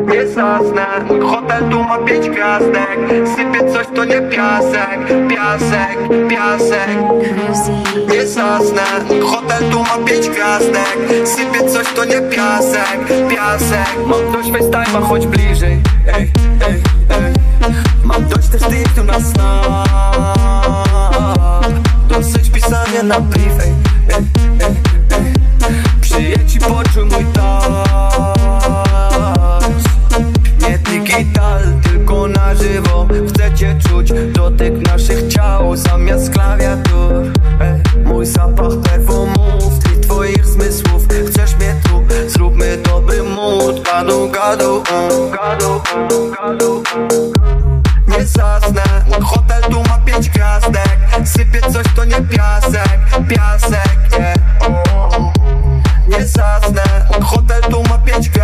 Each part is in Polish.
nie zasnę hotel tu ma pięć gwiazdek. Sypie coś to nie piasek. Piasek, piasek. Nie zasnę hotel tu ma pięć gwiazdek. Sypie coś to nie piasek. Piasek. Mam dość FaceTime'a, chodź bliżej. Ej, ej, ej. Mam dość też tych tu na snap Dosyć pisania na brief ej, ej, ej, ej. Przyjedź poczuj mój tylko na żywo Chcecie czuć dotyk naszych ciał Zamiast klawiatur ej. Mój zapach perfumów i twoich zmysłów Chcesz mnie tu, zróbmy dobry mood Gadu, gadu, um. gadu, um, gadu, um. Nie zasnę, hotel tu ma pięć gwiazdek Sypie coś to nie piasek, piasek, yeah. Nie zasnę, hotel tu ma pięć gwiazdek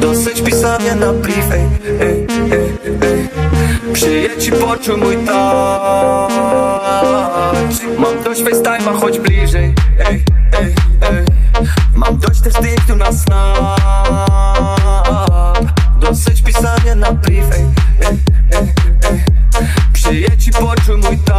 Dosyć pisania na brief, ej, ej, ej, poczuj mój touch. Mam dość FaceTime'a, chodź bliżej, ej, ej, ej. Mam dość też tych tu na snap. Dosyć pisania na brief, ej, ej, poczuj mój touch.